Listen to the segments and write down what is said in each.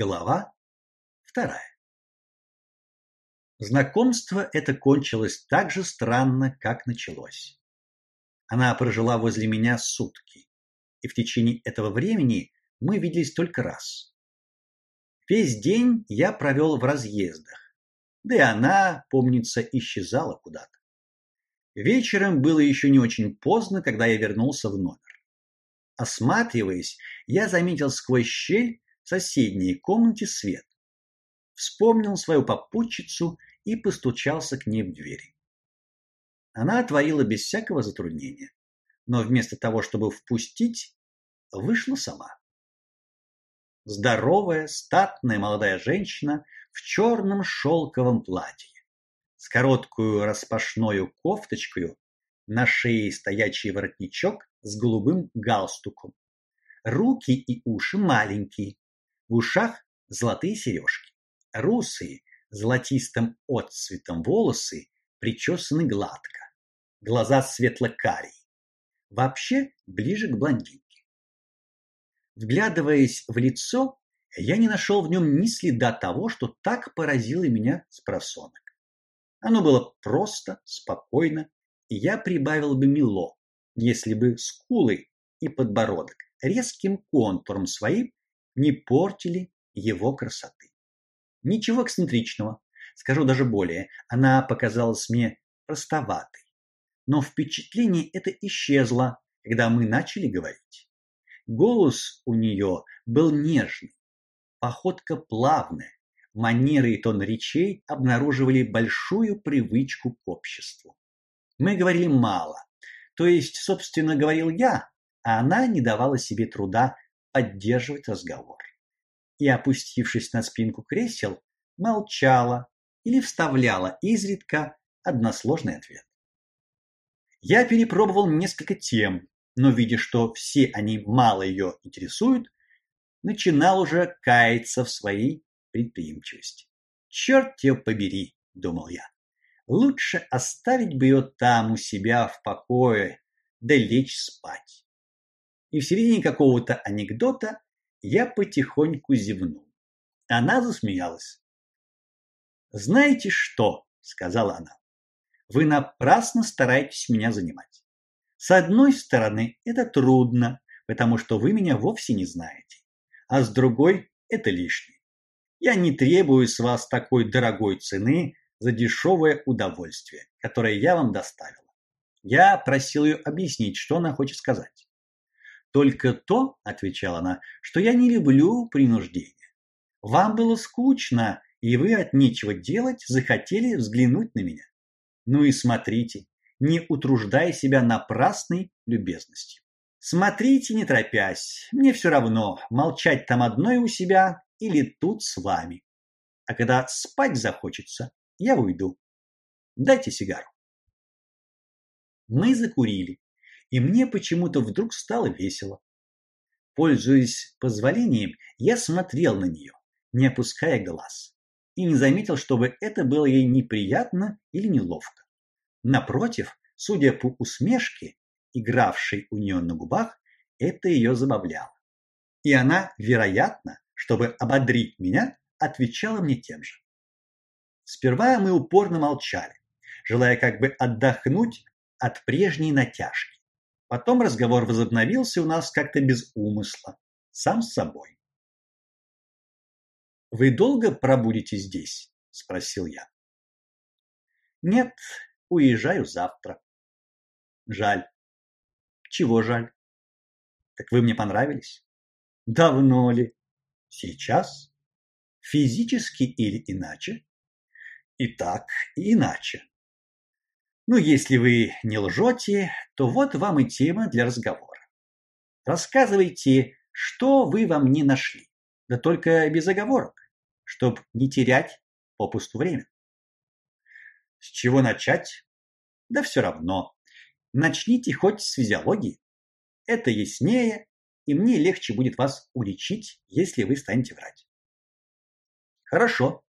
Глава вторая. Знакомство это кончилось так же странно, как началось. Она прожила возле меня сутки, и в течение этого времени мы виделись только раз. Весь день я провел в разъездах, да и она, помнится, исчезала куда-то. Вечером было еще не очень поздно, когда я вернулся в номер. Осматриваясь, я заметил сквозь щель соседней комнате свет. Вспомнил свою попутчицу и постучался к ней в дверь. Она отворила без всякого затруднения, но вместо того, чтобы впустить, вышла сама. Здоровая, статная молодая женщина в черном шелковом платье, с короткую распашную кофточкой, на шее стоячий воротничок с голубым галстуком. Руки и уши маленькие, в ушах золотые сережки. Русые, золотистым отцветом волосы причесаны гладко. Глаза светло-карие. Вообще ближе к блондинке. Вглядываясь в лицо, я не нашел в нем ни следа того, что так поразило меня с просонок. Оно было просто, спокойно, и я прибавил бы мило, если бы скулы и подбородок резким контуром своим не портили его красоты. Ничего эксцентричного, скажу даже более, она показалась мне простоватой. Но впечатление это исчезло, когда мы начали говорить. Голос у нее был нежный, походка плавная, манеры и тон речей обнаруживали большую привычку к обществу. Мы говорили мало, то есть, собственно, говорил я, а она не давала себе труда поддерживать разговор. И, опустившись на спинку кресел, молчала или вставляла изредка односложный ответ. Я перепробовал несколько тем, но видя, что все они мало ее интересуют, начинал уже каяться в своей предприимчивости. Черт ее побери, думал я. Лучше оставить бы ее там у себя в покое, да лечь спать и в середине какого-то анекдота я потихоньку зевнул. Она засмеялась. "Знаете что?" сказала она. "Вы напрасно стараетесь меня занимать. С одной стороны, это трудно, потому что вы меня вовсе не знаете, а с другой это лишнее. Я не требую с вас такой дорогой цены за дешевое удовольствие, которое я вам доставила. Я просил ее объяснить, что она хочет сказать. Только то, отвечала она, что я не люблю принуждения. Вам было скучно, и вы от нечего делать захотели взглянуть на меня. Ну и смотрите, не утруждая себя напрасной любезностью. Смотрите, не торопясь. Мне все равно, молчать там одной у себя или тут с вами. А когда спать захочется, я уйду. Дайте сигару. Мы закурили и мне почему-то вдруг стало весело. Пользуясь позволением, я смотрел на нее, не опуская глаз, и не заметил, чтобы это было ей неприятно или неловко. Напротив, судя по усмешке, игравшей у нее на губах, это ее забавляло. И она, вероятно, чтобы ободрить меня, отвечала мне тем же. Сперва мы упорно молчали, желая как бы отдохнуть от прежней натяжки. Потом разговор возобновился у нас как-то без умысла, сам с собой. Вы долго пробудете здесь? спросил я. Нет, уезжаю завтра. Жаль. Чего жаль? Так вы мне понравились? Давно ли? Сейчас? Физически или иначе? И так, и иначе. Ну, если вы не лжете, то вот вам и тема для разговора. Рассказывайте, что вы во мне нашли. Да только без оговорок, чтобы не терять попусту время. С чего начать? Да все равно. Начните хоть с физиологии. Это яснее, и мне легче будет вас уличить, если вы станете врать. Хорошо.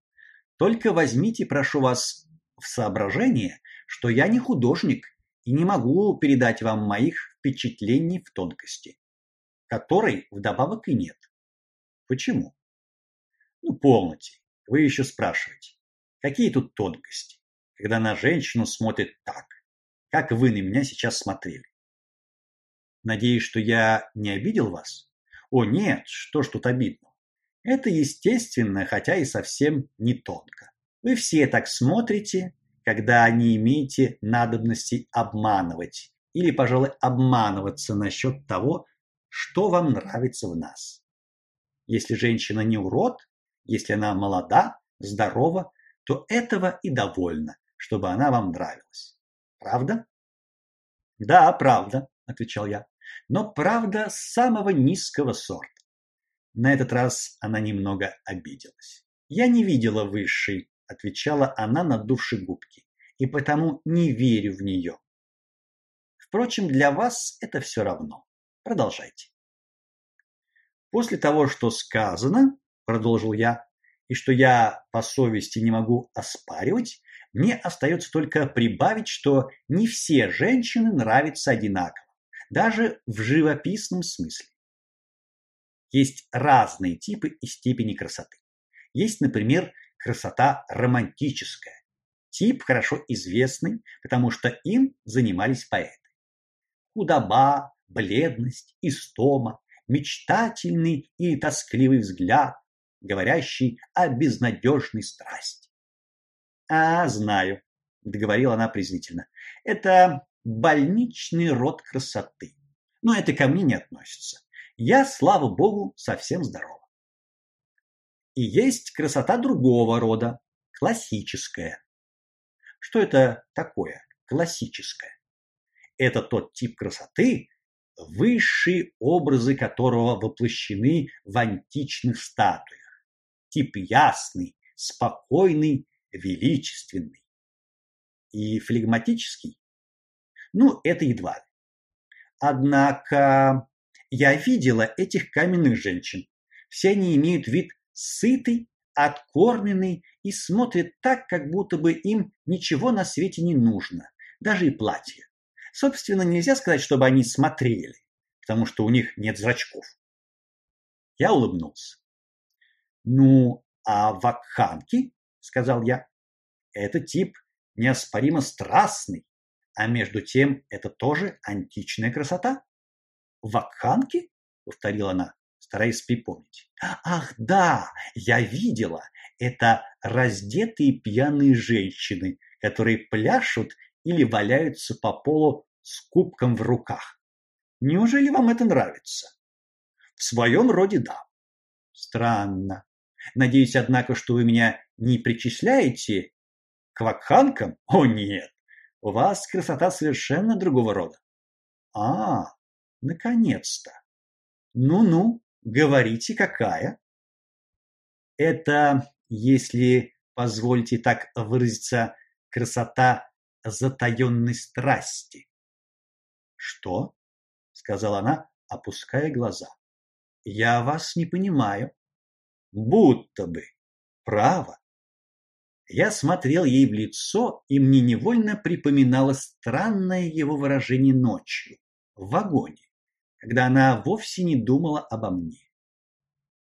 Только возьмите, прошу вас, в соображение, что я не художник и не могу передать вам моих впечатлений в тонкости, которой вдобавок и нет. Почему? Ну, полноте. Вы еще спрашиваете. Какие тут тонкости, когда на женщину смотрит так, как вы на меня сейчас смотрели? Надеюсь, что я не обидел вас? О, нет, что ж тут обидно? Это естественно, хотя и совсем не тонко. Вы все так смотрите, когда не имеете надобности обманывать или, пожалуй, обманываться насчет того, что вам нравится в нас. Если женщина не урод, если она молода, здорова, то этого и довольно, чтобы она вам нравилась. Правда? Да, правда, отвечал я. Но правда самого низкого сорта. На этот раз она немного обиделась. Я не видела высшей, отвечала она, надувши губки, и потому не верю в нее. Впрочем, для вас это все равно. Продолжайте. После того, что сказано, продолжил я, и что я по совести не могу оспаривать, мне остается только прибавить, что не все женщины нравятся одинаково, даже в живописном смысле. Есть разные типы и степени красоты. Есть, например, красота романтическая. Тип хорошо известный, потому что им занимались поэты. Худоба, бледность, истома, мечтательный и тоскливый взгляд, говорящий о безнадежной страсти. А, знаю, договорила она презрительно. Это больничный род красоты. Но это ко мне не относится. Я, слава богу, совсем здорова. И есть красота другого рода, классическая. Что это такое классическое? Это тот тип красоты, высшие образы которого воплощены в античных статуях. Тип ясный, спокойный, величественный. И флегматический? Ну, это едва ли. Однако я видела этих каменных женщин. Все они имеют вид сытый, откормленный и смотрят так, как будто бы им ничего на свете не нужно, даже и платье. Собственно, нельзя сказать, чтобы они смотрели, потому что у них нет зрачков. Я улыбнулся. Ну, а вакханки, сказал я, это тип неоспоримо страстный, а между тем это тоже античная красота. Вакханки? повторила она, стараясь припомнить. Ах, да, я видела. Это раздетые пьяные женщины, которые пляшут или валяются по полу с кубком в руках. Неужели вам это нравится? В своем роде да. Странно. Надеюсь, однако, что вы меня не причисляете к вакханкам? О нет. У вас красота совершенно другого рода. А, наконец-то. Ну-ну, говорите, какая? Это, если позвольте так выразиться, красота затаённой страсти. Что? сказала она, опуская глаза. Я вас не понимаю. Будто бы. Право. Я смотрел ей в лицо, и мне невольно припоминалось странное его выражение ночью в вагоне, когда она вовсе не думала обо мне.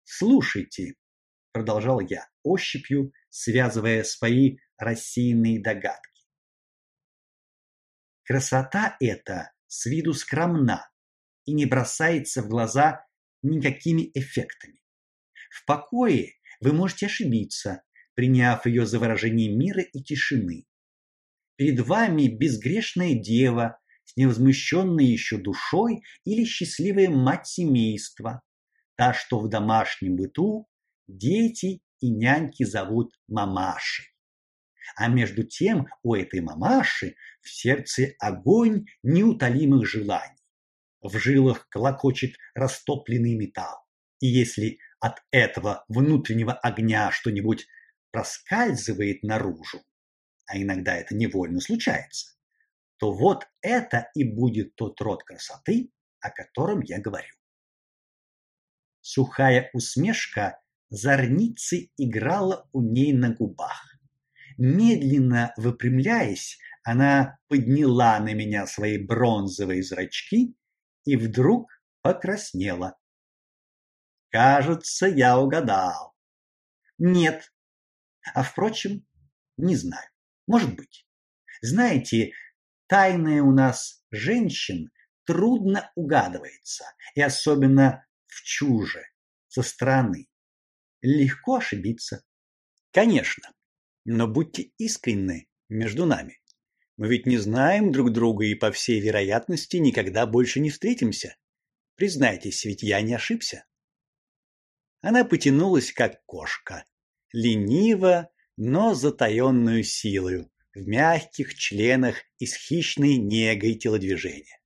Слушайте, продолжал я, ощупью связывая свои рассеянные догадки. Красота эта с виду скромна и не бросается в глаза никакими эффектами. В покое вы можете ошибиться, приняв ее за выражение мира и тишины. Перед вами безгрешная дева с невозмущенной еще душой или счастливая мать семейства, та, что в домашнем быту дети и няньки зовут мамашей. А между тем у этой мамаши в сердце огонь неутолимых желаний. В жилах клокочет растопленный металл. И если от этого внутреннего огня что-нибудь проскальзывает наружу, а иногда это невольно случается, то вот это и будет тот род красоты, о котором я говорю. Сухая усмешка зорницей играла у ней на губах. Медленно выпрямляясь, она подняла на меня свои бронзовые зрачки и вдруг покраснела. Кажется, я угадал. Нет. А впрочем, не знаю. Может быть. Знаете, тайное у нас женщин трудно угадывается, и особенно в чуже, со стороны. Легко ошибиться. Конечно, но будьте искренны между нами. Мы ведь не знаем друг друга и по всей вероятности никогда больше не встретимся. Признайтесь, ведь я не ошибся. Она потянулась как кошка, лениво, но затаённую силою, в мягких членах и с хищной негой телодвижения.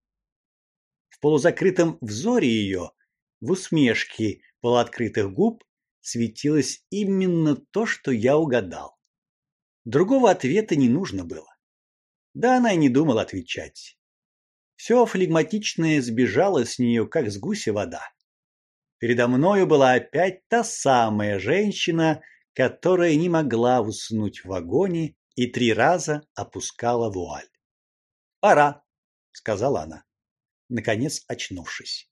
В полузакрытом взоре ее, в усмешке полуоткрытых губ светилось именно то, что я угадал. Другого ответа не нужно было. Да она и не думала отвечать. Все флегматичное сбежало с нее, как с гуся вода. Передо мною была опять та самая женщина, которая не могла уснуть в вагоне и три раза опускала вуаль. "Пора", сказала она, наконец очнувшись.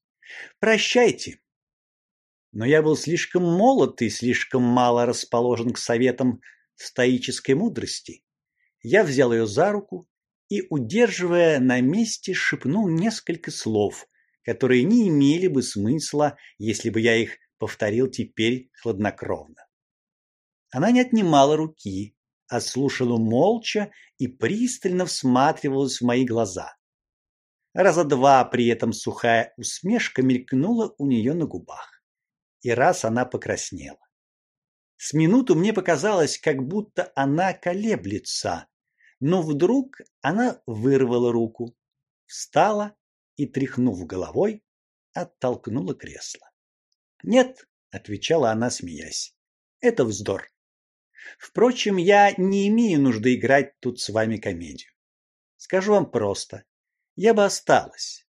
"Прощайте". Но я был слишком молод и слишком мало расположен к советам стоической мудрости. Я взял ее за руку и, удерживая на месте, шепнул несколько слов, которые не имели бы смысла, если бы я их повторил теперь хладнокровно. Она не отнимала руки, а слушала молча и пристально всматривалась в мои глаза. Раза два при этом сухая усмешка мелькнула у нее на губах. И раз она покраснела. С минуту мне показалось, как будто она колеблется, но вдруг она вырвала руку, встала и тряхнув головой, оттолкнула кресло. "Нет", отвечала она, смеясь. "Это вздор. Впрочем, я не имею нужды играть тут с вами комедию. Скажу вам просто: я бы осталась.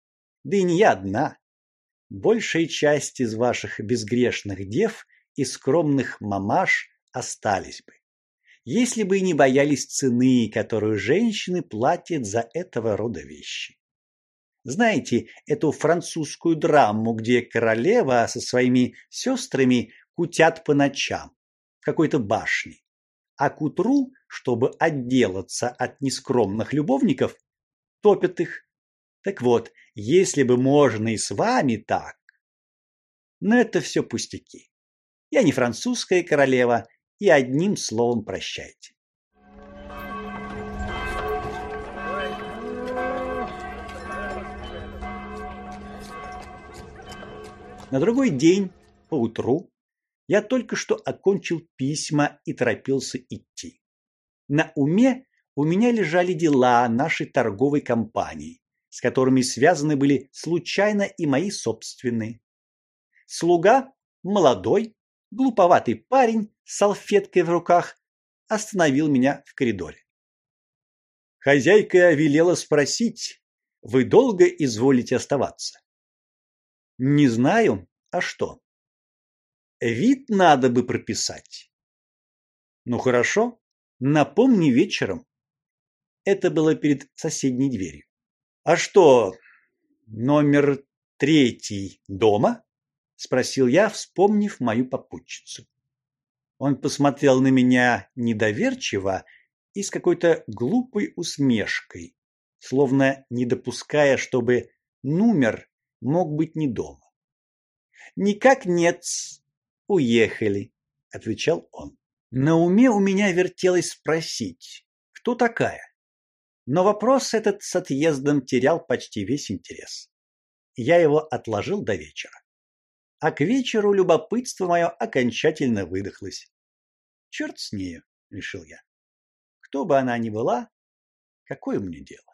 Да и не я одна. Большая часть из ваших безгрешных дев и скромных мамаш остались бы если бы и не боялись цены, которую женщины платят за этого рода вещи. Знаете эту французскую драму, где королева со своими сестрами кутят по ночам какой-то башне, а к утру, чтобы отделаться от нескромных любовников, топят их. Так вот, если бы можно и с вами так. Но это все пустяки. Я не французская королева и одним словом прощайте. На другой день поутру я только что окончил письма и торопился идти. На уме у меня лежали дела нашей торговой компании, с которыми связаны были случайно и мои собственные. Слуга, молодой, глуповатый парень с салфеткой в руках остановил меня в коридоре. Хозяйка велела спросить: "Вы долго изволите оставаться?" "Не знаю, а что?" "Вид надо бы прописать." "Ну хорошо, напомни вечером." Это было перед соседней дверью. "А что, номер третий дома?" спросил я, вспомнив мою попутчицу. Он посмотрел на меня недоверчиво и с какой-то глупой усмешкой, словно не допуская, чтобы номер мог быть не дома. Никак нет. Уехали, отвечал он. На уме у меня вертелось спросить, кто такая. Но вопрос этот с отъездом терял почти весь интерес. Я его отложил до вечера а к вечеру любопытство мое окончательно выдохлось. Черт с нею, решил я. Кто бы она ни была, какое мне дело?